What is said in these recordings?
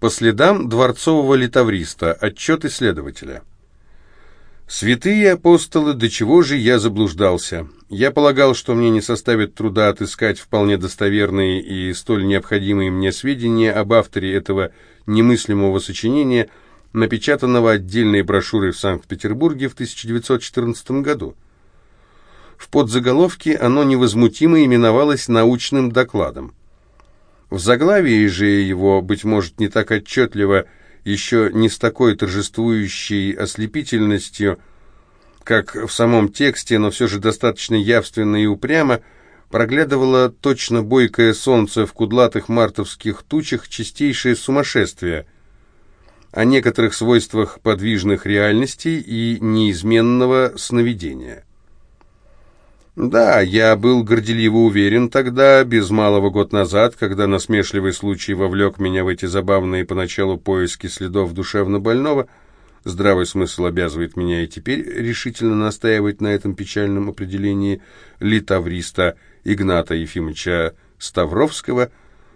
По следам дворцового литавриста. Отчет исследователя. Святые апостолы, до чего же я заблуждался? Я полагал, что мне не составит труда отыскать вполне достоверные и столь необходимые мне сведения об авторе этого немыслимого сочинения, напечатанного отдельной брошюрой в Санкт-Петербурге в 1914 году. В подзаголовке оно невозмутимо именовалось научным докладом. В заглавии же его, быть может, не так отчетливо, еще не с такой торжествующей ослепительностью, как в самом тексте, но все же достаточно явственно и упрямо, проглядывало точно бойкое солнце в кудлатых мартовских тучах чистейшее сумасшествие, о некоторых свойствах подвижных реальностей и неизменного сновидения. Да, я был горделиво уверен тогда, без малого год назад, когда насмешливый случай вовлек меня в эти забавные поначалу поиски следов душевно больного, здравый смысл обязывает меня и теперь решительно настаивать на этом печальном определении литавриста Игната Ефимовича Ставровского,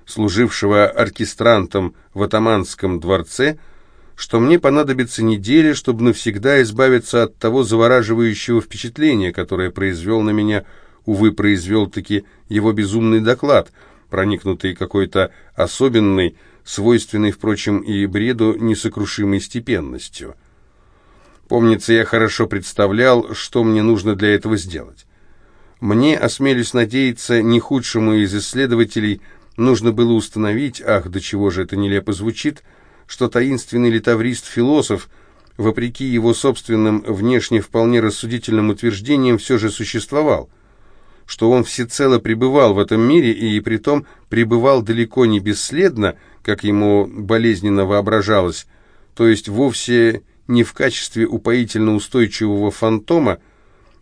служившего оркестрантом в атаманском дворце, что мне понадобится неделя, чтобы навсегда избавиться от того завораживающего впечатления, которое произвел на меня, увы, произвел-таки его безумный доклад, проникнутый какой-то особенной, свойственной, впрочем, и бреду несокрушимой степенностью. Помнится, я хорошо представлял, что мне нужно для этого сделать. Мне, осмелюсь надеяться, не худшему из исследователей нужно было установить, ах, до чего же это нелепо звучит, что таинственный литаврист-философ, вопреки его собственным внешне вполне рассудительным утверждениям, все же существовал, что он всецело пребывал в этом мире и притом пребывал далеко не бесследно, как ему болезненно воображалось, то есть вовсе не в качестве упоительно устойчивого фантома,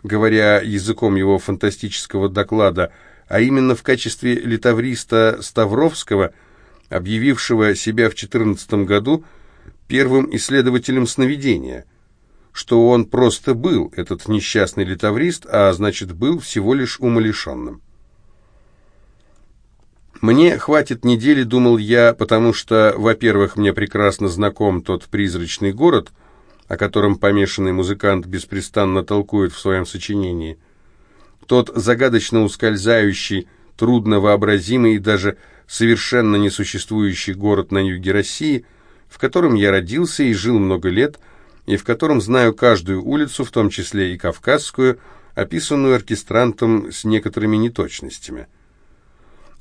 говоря языком его фантастического доклада, а именно в качестве литавриста Ставровского – объявившего себя в 14 году первым исследователем сновидения, что он просто был, этот несчастный литаврист, а значит был всего лишь умалишенным. Мне хватит недели, думал я, потому что, во-первых, мне прекрасно знаком тот призрачный город, о котором помешанный музыкант беспрестанно толкует в своем сочинении. Тот загадочно ускользающий, трудно вообразимый и даже совершенно несуществующий город на юге России, в котором я родился и жил много лет, и в котором знаю каждую улицу, в том числе и Кавказскую, описанную оркестрантом с некоторыми неточностями.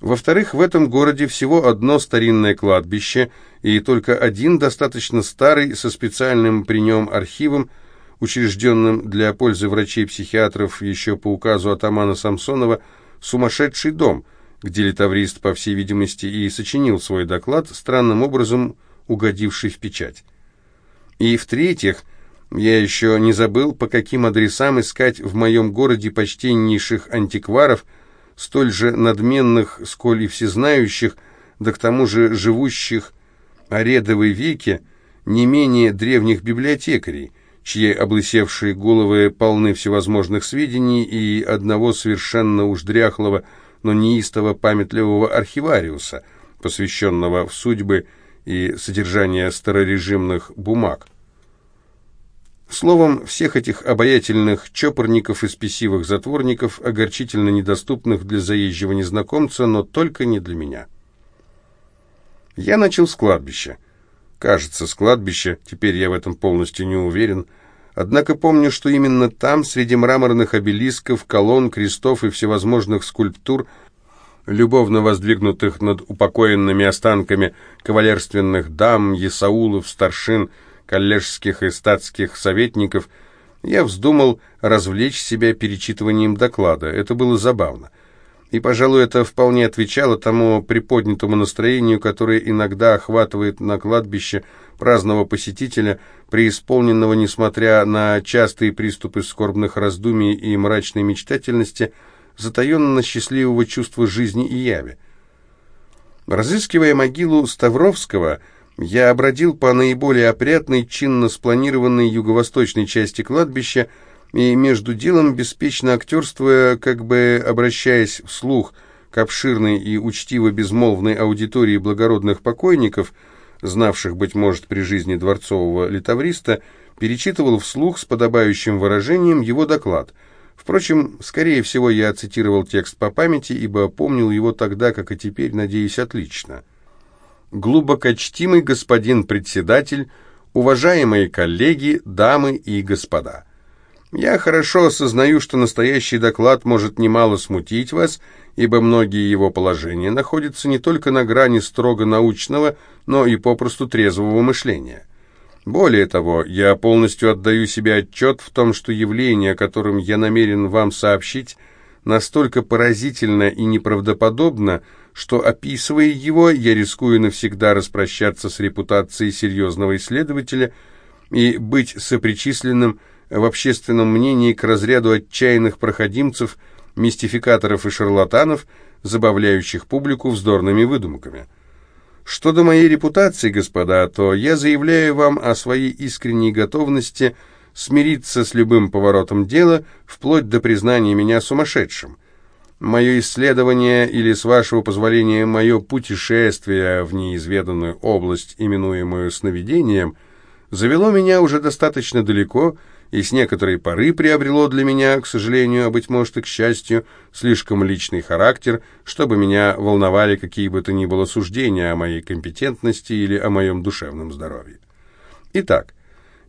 Во-вторых, в этом городе всего одно старинное кладбище, и только один достаточно старый, со специальным при нем архивом, учрежденным для пользы врачей-психиатров еще по указу атамана Самсонова, сумасшедший дом – где литаврист, по всей видимости, и сочинил свой доклад, странным образом угодивший в печать. И в-третьих, я еще не забыл, по каким адресам искать в моем городе почтеннейших антикваров, столь же надменных, сколь и всезнающих, да к тому же живущих о редовой веке, не менее древних библиотекарей, чьи облысевшие головы полны всевозможных сведений и одного совершенно уж дряхлого, но неистово памятливого архивариуса, посвященного в судьбы и содержание старорежимных бумаг. Словом, всех этих обаятельных чопорников и спесивых затворников, огорчительно недоступных для заезжего незнакомца, но только не для меня. Я начал с кладбища. Кажется, с кладбища, теперь я в этом полностью не уверен, Однако помню, что именно там, среди мраморных обелисков, колонн, крестов и всевозможных скульптур, любовно воздвигнутых над упокоенными останками кавалерственных дам, есаулов, старшин, коллежских и статских советников, я вздумал развлечь себя перечитыванием доклада. Это было забавно. И, пожалуй, это вполне отвечало тому приподнятому настроению, которое иногда охватывает на кладбище праздного посетителя, преисполненного, несмотря на частые приступы скорбных раздумий и мрачной мечтательности, затаенно счастливого чувства жизни и яви. Разыскивая могилу Ставровского, я обродил по наиболее опрятной, чинно спланированной юго-восточной части кладбища и между делом, беспечно актерствуя, как бы обращаясь вслух к обширной и учтиво-безмолвной аудитории благородных покойников – знавших, быть может, при жизни дворцового литавриста, перечитывал вслух с подобающим выражением его доклад. Впрочем, скорее всего, я цитировал текст по памяти, ибо помнил его тогда, как и теперь, надеюсь, отлично. «Глубокочтимый господин председатель, уважаемые коллеги, дамы и господа». Я хорошо осознаю, что настоящий доклад может немало смутить вас, ибо многие его положения находятся не только на грани строго научного, но и попросту трезвого мышления. Более того, я полностью отдаю себе отчет в том, что явление, о котором я намерен вам сообщить, настолько поразительно и неправдоподобно, что, описывая его, я рискую навсегда распрощаться с репутацией серьезного исследователя и быть сопричисленным в общественном мнении к разряду отчаянных проходимцев, мистификаторов и шарлатанов, забавляющих публику вздорными выдумками. Что до моей репутации, господа, то я заявляю вам о своей искренней готовности смириться с любым поворотом дела, вплоть до признания меня сумасшедшим. Мое исследование, или, с вашего позволения, мое путешествие в неизведанную область, именуемую сновидением, завело меня уже достаточно далеко, и с некоторой поры приобрело для меня, к сожалению, а быть может и к счастью, слишком личный характер, чтобы меня волновали какие бы то ни было суждения о моей компетентности или о моем душевном здоровье. Итак,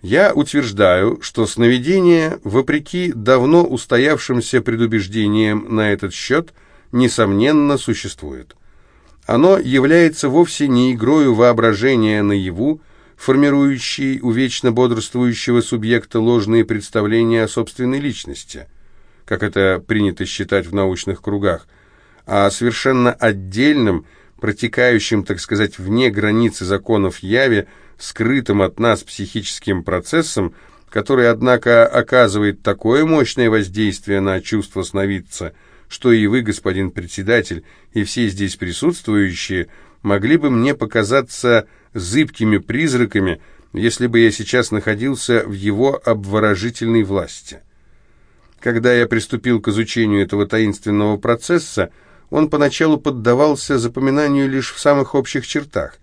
я утверждаю, что сновидение, вопреки давно устоявшимся предубеждениям на этот счет, несомненно существует. Оно является вовсе не игрою воображения наяву, формирующий у вечно бодрствующего субъекта ложные представления о собственной личности, как это принято считать в научных кругах, а совершенно отдельным, протекающим, так сказать, вне границы законов яви, скрытым от нас психическим процессом, который, однако, оказывает такое мощное воздействие на чувство сновидца, что и вы, господин председатель, и все здесь присутствующие могли бы мне показаться зыбкими призраками, если бы я сейчас находился в его обворожительной власти. Когда я приступил к изучению этого таинственного процесса, он поначалу поддавался запоминанию лишь в самых общих чертах,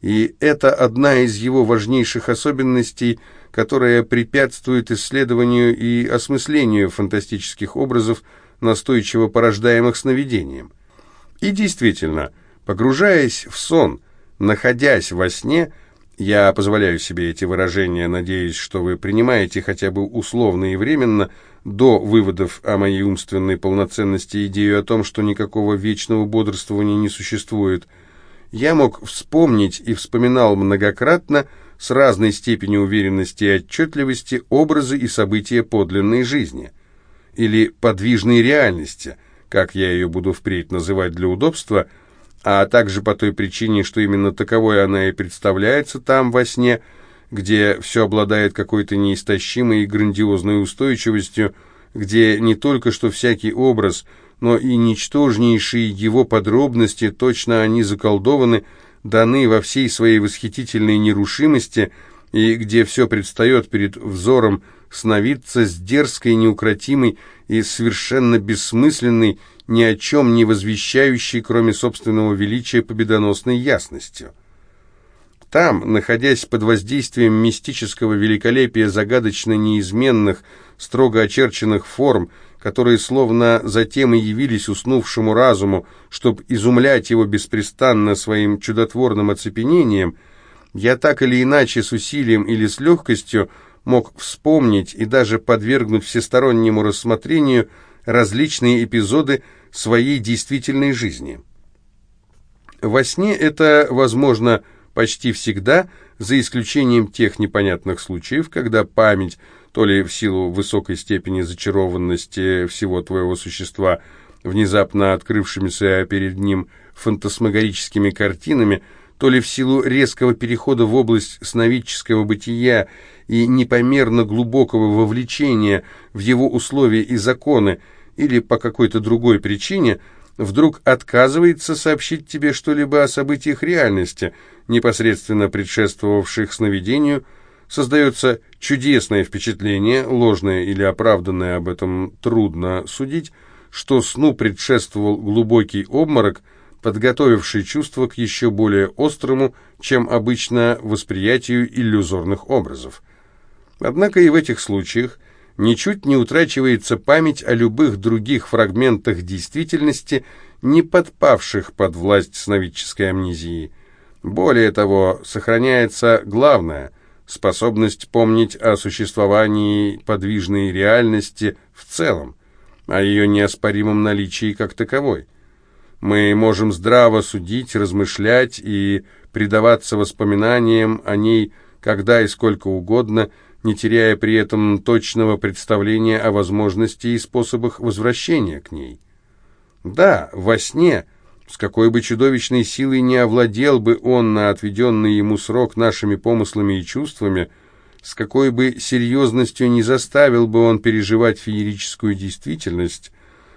и это одна из его важнейших особенностей, которая препятствует исследованию и осмыслению фантастических образов, настойчиво порождаемых сновидением. И действительно, погружаясь в сон – Находясь во сне, я позволяю себе эти выражения, надеясь, что вы принимаете хотя бы условно и временно до выводов о моей умственной полноценности идею о том, что никакого вечного бодрствования не существует. Я мог вспомнить и вспоминал многократно с разной степенью уверенности и отчетливости образы и события подлинной жизни или подвижной реальности, как я ее буду впредь называть для удобства – а также по той причине, что именно таковой она и представляется там во сне, где все обладает какой-то неистощимой и грандиозной устойчивостью, где не только что всякий образ, но и ничтожнейшие его подробности, точно они заколдованы, даны во всей своей восхитительной нерушимости, и где все предстает перед взором сновидца с дерзкой, неукротимой и совершенно бессмысленной, ни о чем не возвещающей, кроме собственного величия, победоносной ясностью. Там, находясь под воздействием мистического великолепия загадочно неизменных, строго очерченных форм, которые словно затем и явились уснувшему разуму, чтобы изумлять его беспрестанно своим чудотворным оцепенением, я так или иначе с усилием или с легкостью мог вспомнить и даже подвергнуть всестороннему рассмотрению различные эпизоды своей действительной жизни. Во сне это возможно почти всегда, за исключением тех непонятных случаев, когда память, то ли в силу высокой степени зачарованности всего твоего существа, внезапно открывшимися перед ним фантасмагорическими картинами, то ли в силу резкого перехода в область сновидческого бытия и непомерно глубокого вовлечения в его условия и законы, или по какой-то другой причине вдруг отказывается сообщить тебе что-либо о событиях реальности, непосредственно предшествовавших сновидению, создается чудесное впечатление, ложное или оправданное, об этом трудно судить, что сну предшествовал глубокий обморок, подготовивший чувство к еще более острому, чем обычно, восприятию иллюзорных образов. Однако и в этих случаях ничуть не утрачивается память о любых других фрагментах действительности, не подпавших под власть сновидческой амнезии. Более того, сохраняется главное – способность помнить о существовании подвижной реальности в целом, о ее неоспоримом наличии как таковой. Мы можем здраво судить, размышлять и предаваться воспоминаниям о ней когда и сколько угодно – не теряя при этом точного представления о возможности и способах возвращения к ней. Да, во сне, с какой бы чудовищной силой не овладел бы он на отведенный ему срок нашими помыслами и чувствами, с какой бы серьезностью не заставил бы он переживать феерическую действительность,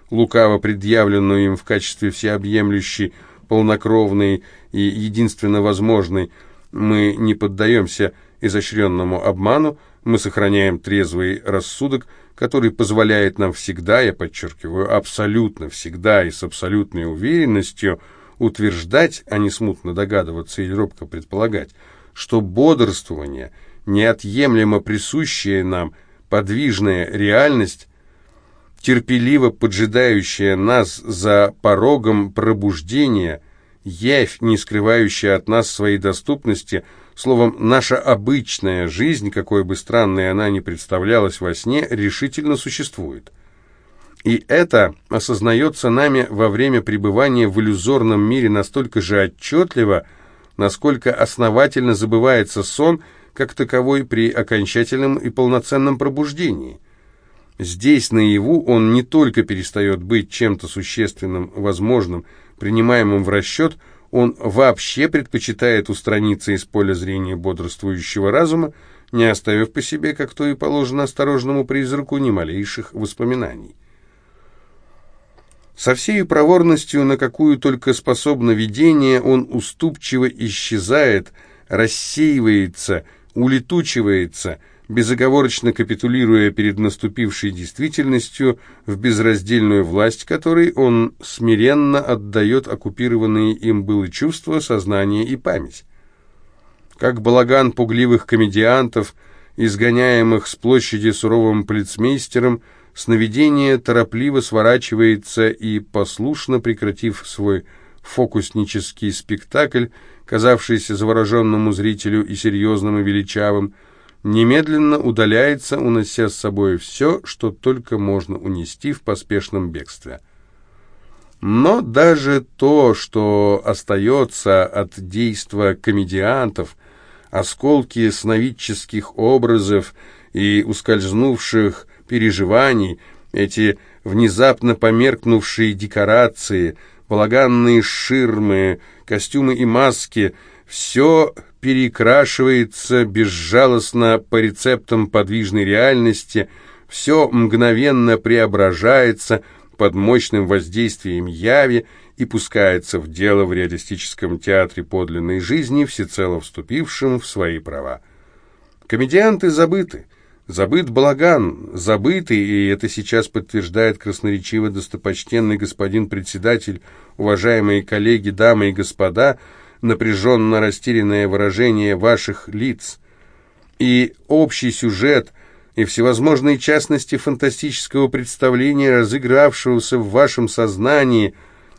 лукаво предъявленную им в качестве всеобъемлющей, полнокровной и единственно возможной, мы не поддаемся изощренному обману, мы сохраняем трезвый рассудок, который позволяет нам всегда, я подчеркиваю, абсолютно всегда и с абсолютной уверенностью утверждать, а не смутно догадываться или робко предполагать, что бодрствование, неотъемлемо присущая нам подвижная реальность, терпеливо поджидающая нас за порогом пробуждения, явь, не скрывающая от нас своей доступности – Словом, наша обычная жизнь, какой бы странной она ни представлялась во сне, решительно существует. И это осознается нами во время пребывания в иллюзорном мире настолько же отчетливо, насколько основательно забывается сон, как таковой при окончательном и полноценном пробуждении. Здесь, наяву, он не только перестает быть чем-то существенным, возможным, принимаемым в расчет – он вообще предпочитает устраниться из поля зрения бодрствующего разума, не оставив по себе, как то и положено осторожному призраку, ни малейших воспоминаний. Со всей проворностью, на какую только способно видение, он уступчиво исчезает, рассеивается, улетучивается – безоговорочно капитулируя перед наступившей действительностью, в безраздельную власть которой он смиренно отдает оккупированные им было чувства, сознание и память. Как балаган пугливых комедиантов, изгоняемых с площади суровым полицмейстером, сновидение торопливо сворачивается и, послушно прекратив свой фокуснический спектакль, казавшийся завороженному зрителю и серьезным и величавым, немедленно удаляется, унося с собой все, что только можно унести в поспешном бегстве. Но даже то, что остается от действа комедиантов, осколки сновидческих образов и ускользнувших переживаний, эти внезапно померкнувшие декорации, балаганные ширмы, костюмы и маски, все перекрашивается безжалостно по рецептам подвижной реальности, все мгновенно преображается под мощным воздействием яви и пускается в дело в реалистическом театре подлинной жизни, всецело вступившем в свои права. Комедианты забыты, забыт балаган, забытый, и это сейчас подтверждает красноречиво достопочтенный господин председатель, уважаемые коллеги, дамы и господа – напряженно растерянное выражение ваших лиц, и общий сюжет, и всевозможные частности фантастического представления, разыгравшегося в вашем сознании,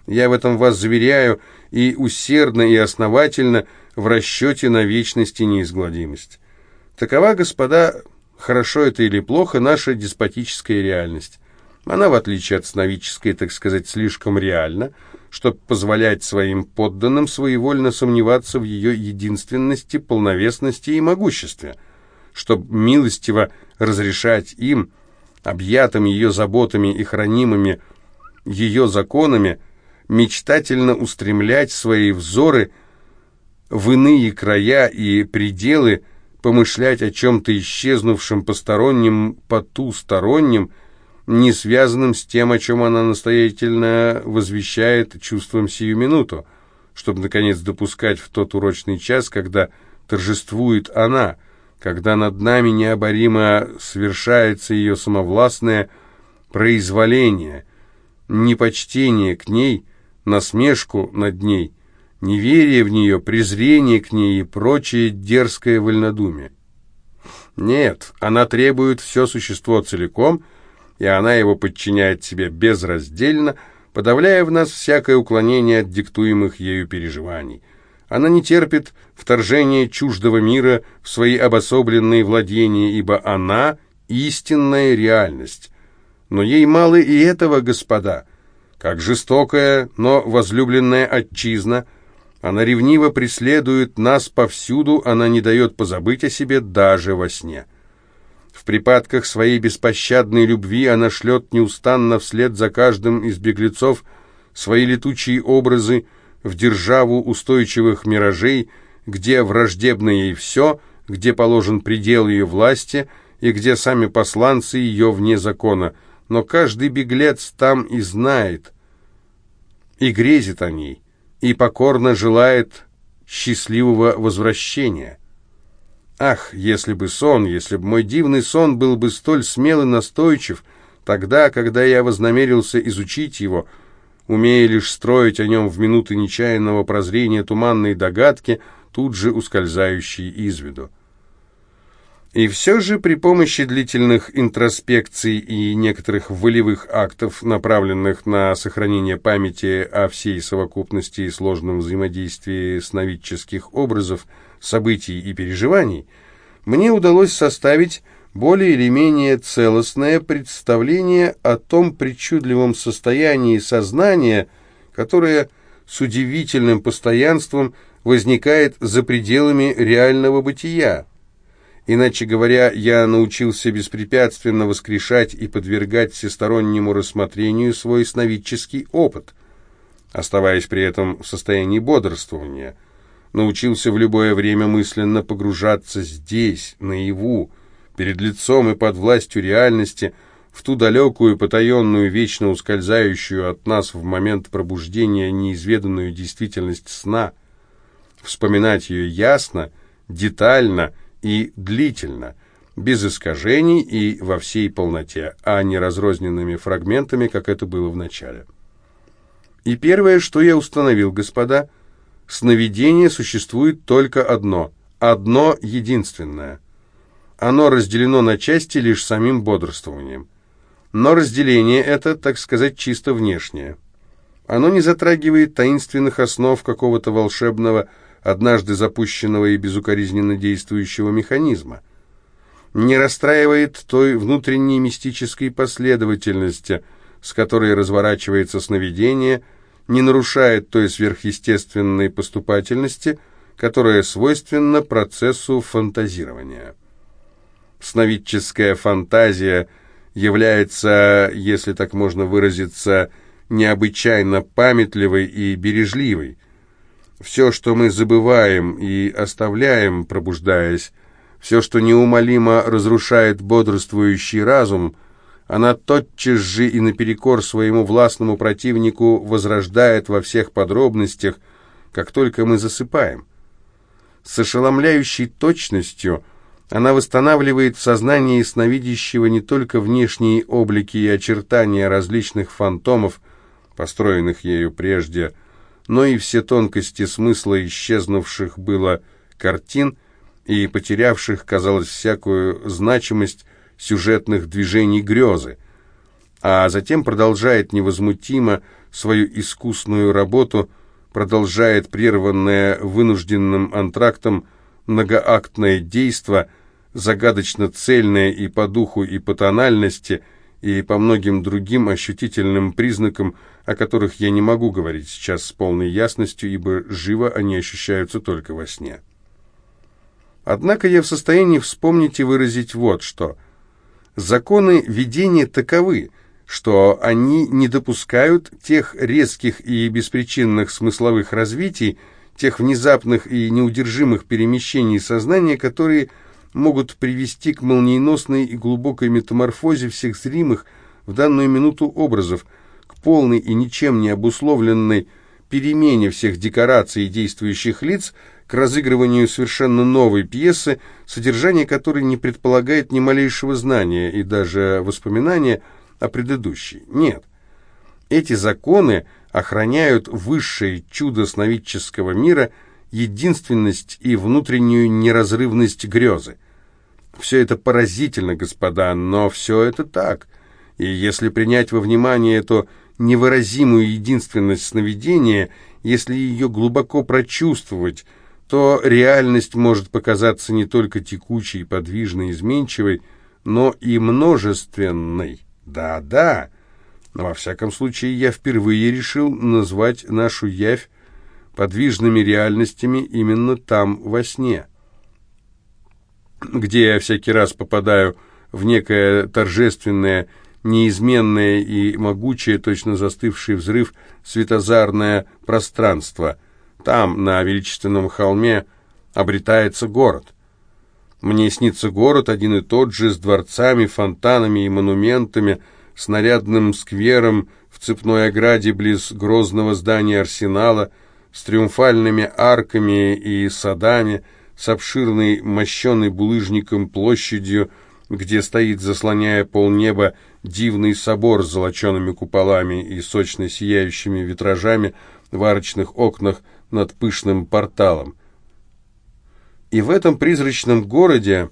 я в этом вас заверяю, и усердно, и основательно в расчете на вечность и неизгладимость. Такова, господа, хорошо это или плохо, наша деспотическая реальность. Она, в отличие от сновидческой, так сказать, слишком реальна, чтобы позволять своим подданным своевольно сомневаться в ее единственности, полновесности и могуществе, чтобы милостиво разрешать им, объятым ее заботами и хранимыми ее законами, мечтательно устремлять свои взоры в иные края и пределы, помышлять о чем-то исчезнувшем постороннем, потустороннем, не связанным с тем, о чем она настоятельно возвещает чувством сию минуту, чтобы, наконец, допускать в тот урочный час, когда торжествует она, когда над нами необоримо совершается ее самовластное произволение, непочтение к ней, насмешку над ней, неверие в нее, презрение к ней и прочее дерзкое вольнодумие. Нет, она требует все существо целиком, и она его подчиняет себе безраздельно, подавляя в нас всякое уклонение от диктуемых ею переживаний. Она не терпит вторжения чуждого мира в свои обособленные владения, ибо она — истинная реальность. Но ей мало и этого, господа. Как жестокая, но возлюбленная отчизна, она ревниво преследует нас повсюду, она не дает позабыть о себе даже во сне. В припадках своей беспощадной любви она шлет неустанно вслед за каждым из беглецов свои летучие образы в державу устойчивых миражей, где враждебно ей все, где положен предел ее власти и где сами посланцы ее вне закона, но каждый беглец там и знает, и грезит о ней, и покорно желает счастливого возвращения. Ах, если бы сон, если бы мой дивный сон был бы столь смел и настойчив, тогда, когда я вознамерился изучить его, умея лишь строить о нем в минуты нечаянного прозрения туманные догадки, тут же ускользающие из виду. И все же при помощи длительных интроспекций и некоторых волевых актов, направленных на сохранение памяти о всей совокупности и сложном взаимодействии сновидческих образов, событий и переживаний, мне удалось составить более или менее целостное представление о том причудливом состоянии сознания, которое с удивительным постоянством возникает за пределами реального бытия. Иначе говоря, я научился беспрепятственно воскрешать и подвергать всестороннему рассмотрению свой сновидческий опыт, оставаясь при этом в состоянии бодрствования. Научился в любое время мысленно погружаться здесь, наяву, перед лицом и под властью реальности, в ту далекую, потаенную, вечно ускользающую от нас в момент пробуждения неизведанную действительность сна, вспоминать ее ясно, детально и длительно, без искажений и во всей полноте, а не разрозненными фрагментами, как это было в начале. И первое, что я установил, господа, сновидение существует только одно, одно единственное. Оно разделено на части лишь самим бодрствованием. Но разделение это, так сказать, чисто внешнее. Оно не затрагивает таинственных основ какого-то волшебного, однажды запущенного и безукоризненно действующего механизма. Не расстраивает той внутренней мистической последовательности, с которой разворачивается сновидение, не нарушает той сверхъестественной поступательности, которая свойственна процессу фантазирования. Сновидческая фантазия является, если так можно выразиться, необычайно памятливой и бережливой, все, что мы забываем и оставляем, пробуждаясь, все, что неумолимо разрушает бодрствующий разум, она тотчас же и наперекор своему властному противнику возрождает во всех подробностях, как только мы засыпаем. С ошеломляющей точностью она восстанавливает в сознании сновидящего не только внешние облики и очертания различных фантомов, построенных ею прежде, но и все тонкости смысла исчезнувших было картин и потерявших, казалось, всякую значимость сюжетных движений грезы, а затем продолжает невозмутимо свою искусную работу, продолжает прерванное вынужденным антрактом многоактное действо, загадочно цельное и по духу, и по тональности, и по многим другим ощутительным признакам, о которых я не могу говорить сейчас с полной ясностью, ибо живо они ощущаются только во сне. Однако я в состоянии вспомнить и выразить вот что. Законы видения таковы, что они не допускают тех резких и беспричинных смысловых развитий, тех внезапных и неудержимых перемещений сознания, которые могут привести к молниеносной и глубокой метаморфозе всех зримых в данную минуту образов, к полной и ничем не обусловленной перемене всех декораций и действующих лиц, к разыгрыванию совершенно новой пьесы, содержание которой не предполагает ни малейшего знания и даже воспоминания о предыдущей. Нет. Эти законы охраняют высшее чудо сновидческого мира, единственность и внутреннюю неразрывность грезы. Все это поразительно, господа, но все это так. И если принять во внимание эту невыразимую единственность сновидения, если ее глубоко прочувствовать, то реальность может показаться не только текучей, подвижной, изменчивой, но и множественной. Да-да. Во всяком случае, я впервые решил назвать нашу явь подвижными реальностями именно там, во сне где я всякий раз попадаю в некое торжественное, неизменное и могучее, точно застывший взрыв, светозарное пространство. Там, на величественном холме, обретается город. Мне снится город один и тот же, с дворцами, фонтанами и монументами, с нарядным сквером в цепной ограде близ грозного здания арсенала, с триумфальными арками и садами, с обширной, мощенной булыжником площадью, где стоит, заслоняя полнеба, дивный собор с золочеными куполами и сочно сияющими витражами в арочных окнах над пышным порталом. И в этом призрачном городе,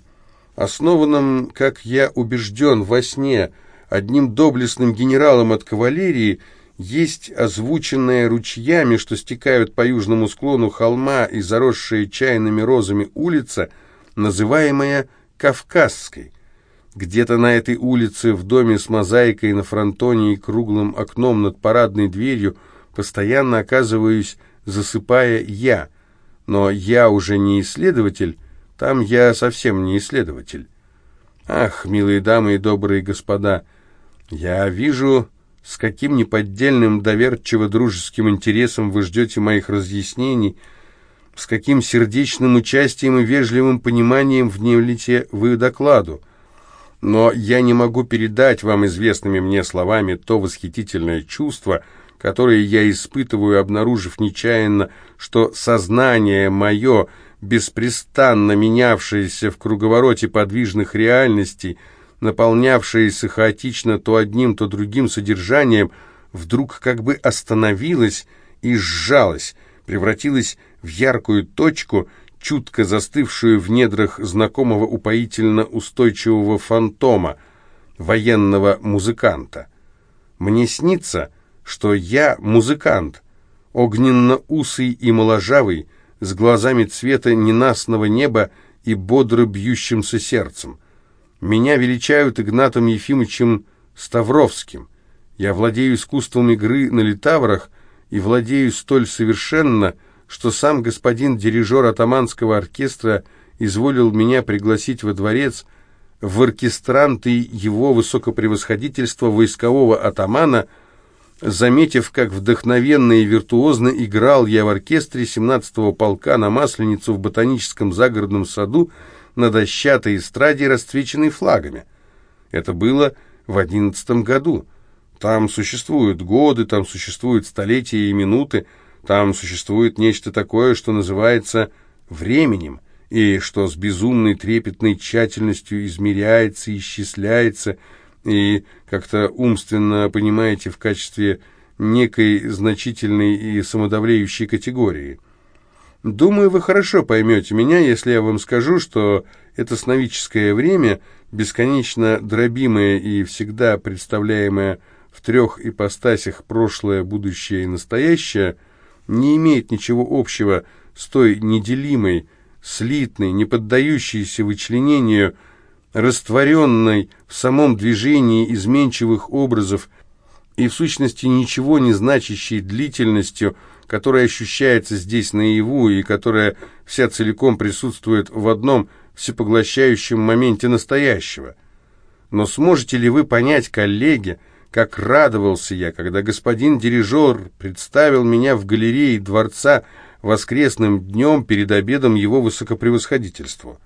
основанном, как я убежден, во сне, одним доблестным генералом от кавалерии, есть озвученная ручьями, что стекают по южному склону холма и заросшая чайными розами улица, называемая Кавказской. Где-то на этой улице, в доме с мозаикой на фронтоне и круглым окном над парадной дверью, постоянно оказываюсь, засыпая я. Но я уже не исследователь, там я совсем не исследователь. Ах, милые дамы и добрые господа, я вижу с каким неподдельным доверчиво-дружеским интересом вы ждете моих разъяснений, с каким сердечным участием и вежливым пониманием внемлите вы докладу. Но я не могу передать вам известными мне словами то восхитительное чувство, которое я испытываю, обнаружив нечаянно, что сознание мое, беспрестанно менявшееся в круговороте подвижных реальностей, наполнявшееся хаотично то одним, то другим содержанием, вдруг как бы остановилось и сжалось, превратилось в яркую точку, чутко застывшую в недрах знакомого упоительно устойчивого фантома, военного музыканта. Мне снится, что я музыкант, огненно-усый и моложавый, с глазами цвета ненастного неба и бодро бьющимся сердцем. Меня величают Игнатом Ефимовичем Ставровским. Я владею искусством игры на литаврах и владею столь совершенно, что сам господин дирижер атаманского оркестра изволил меня пригласить во дворец в оркестранты его высокопревосходительства войскового атамана, заметив, как вдохновенно и виртуозно играл я в оркестре 17-го полка на Масленицу в ботаническом загородном саду, на дощатой эстраде, расцвеченной флагами. Это было в одиннадцатом году. Там существуют годы, там существуют столетия и минуты, там существует нечто такое, что называется временем, и что с безумной трепетной тщательностью измеряется, исчисляется, и как-то умственно, понимаете, в качестве некой значительной и самодавлеющей категории – Думаю, вы хорошо поймете меня, если я вам скажу, что это сновидческое время, бесконечно дробимое и всегда представляемое в трех ипостасях прошлое, будущее и настоящее, не имеет ничего общего с той неделимой, слитной, не поддающейся вычленению, растворенной в самом движении изменчивых образов и в сущности ничего не значащей длительностью, которая ощущается здесь наяву и которая вся целиком присутствует в одном всепоглощающем моменте настоящего. Но сможете ли вы понять, коллеги, как радовался я, когда господин дирижер представил меня в галерее дворца воскресным днем перед обедом его высокопревосходительству?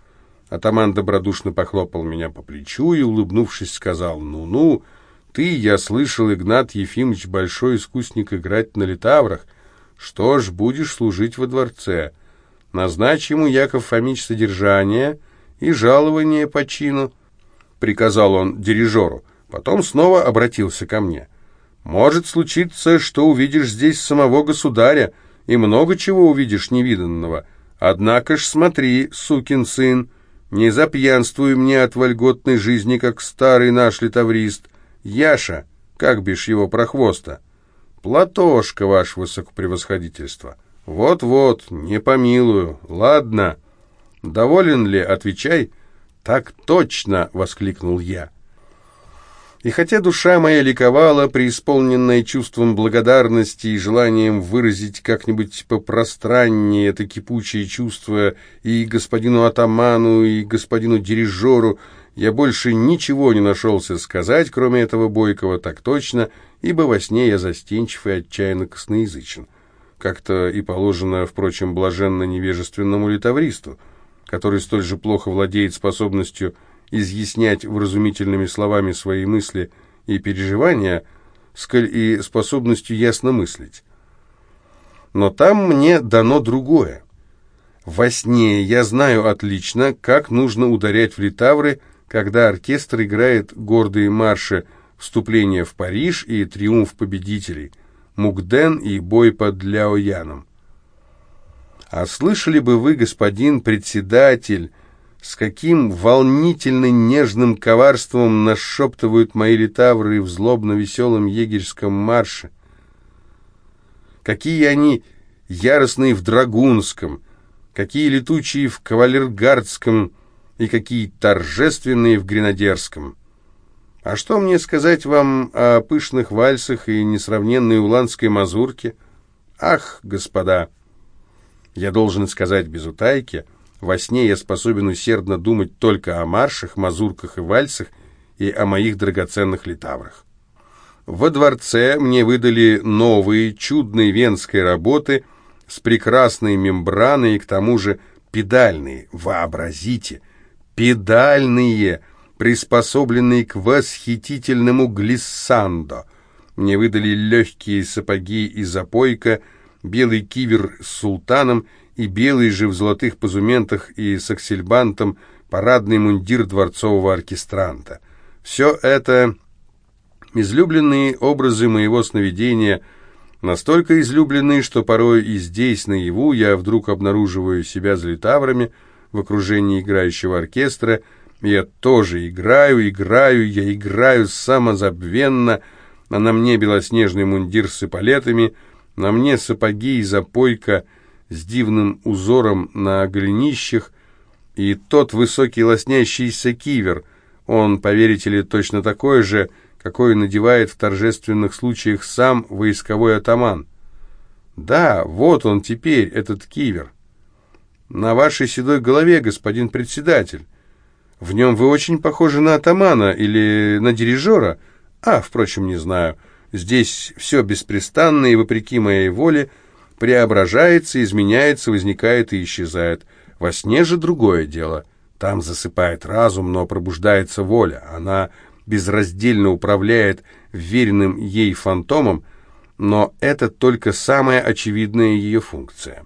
Атаман добродушно похлопал меня по плечу и, улыбнувшись, сказал «Ну-ну, ты, я слышал, Игнат Ефимович, большой искусник играть на литаврах, что ж, будешь служить во дворце. Назначь ему, Яков Фомич, содержание и жалование по чину, — приказал он дирижеру. Потом снова обратился ко мне. Может случиться, что увидишь здесь самого государя, и много чего увидишь невиданного. Однако ж смотри, сукин сын, не запьянствуй мне от вольготной жизни, как старый наш литаврист. Яша, как бишь его прохвоста? Платошка, ваше высокопревосходительство. Вот-вот, не помилую. Ладно. Доволен ли? Отвечай. Так точно, воскликнул я. И хотя душа моя ликовала, преисполненная чувством благодарности и желанием выразить как-нибудь попространнее это кипучее чувство и господину атаману, и господину дирижеру, я больше ничего не нашелся сказать, кроме этого Бойкова, так точно, ибо во сне я застенчив и отчаянно косноязычен. Как-то и положено, впрочем, блаженно-невежественному литавристу, который столь же плохо владеет способностью изъяснять вразумительными словами свои мысли и переживания, сколь и способностью ясно мыслить. Но там мне дано другое. Во сне я знаю отлично, как нужно ударять в литавры, когда оркестр играет гордые марши «Вступление в Париж» и «Триумф победителей», «Мукден» и «Бой под Ляояном». А слышали бы вы, господин председатель, с каким волнительно нежным коварством нашептывают мои литавры в злобно-веселом егерском марше. Какие они яростные в драгунском, какие летучие в кавалергардском и какие торжественные в гренадерском. А что мне сказать вам о пышных вальсах и несравненной уланской мазурке? Ах, господа! Я должен сказать без утайки — во сне я способен усердно думать только о маршах, мазурках и вальсах и о моих драгоценных литаврах. Во дворце мне выдали новые, чудные венской работы с прекрасной мембраной и к тому же педальные. Вообразите, педальные, приспособленные к восхитительному глиссандо. Мне выдали легкие сапоги и запойка, белый кивер с султаном и белый же в золотых позументах и с аксельбантом парадный мундир дворцового оркестранта. Все это излюбленные образы моего сновидения, настолько излюбленные, что порой и здесь, наяву, я вдруг обнаруживаю себя за литаврами в окружении играющего оркестра, я тоже играю, играю, я играю самозабвенно, а на мне белоснежный мундир с эполетами, на мне сапоги и запойка — с дивным узором на голенищах, и тот высокий лоснящийся кивер, он, поверите ли, точно такой же, какой надевает в торжественных случаях сам войсковой атаман. Да, вот он теперь, этот кивер. На вашей седой голове, господин председатель. В нем вы очень похожи на атамана или на дирижера. А, впрочем, не знаю. Здесь все беспрестанно и вопреки моей воле – преображается, изменяется, возникает и исчезает. Во сне же другое дело. Там засыпает разум, но пробуждается воля. Она безраздельно управляет веренным ей фантомом, но это только самая очевидная ее функция.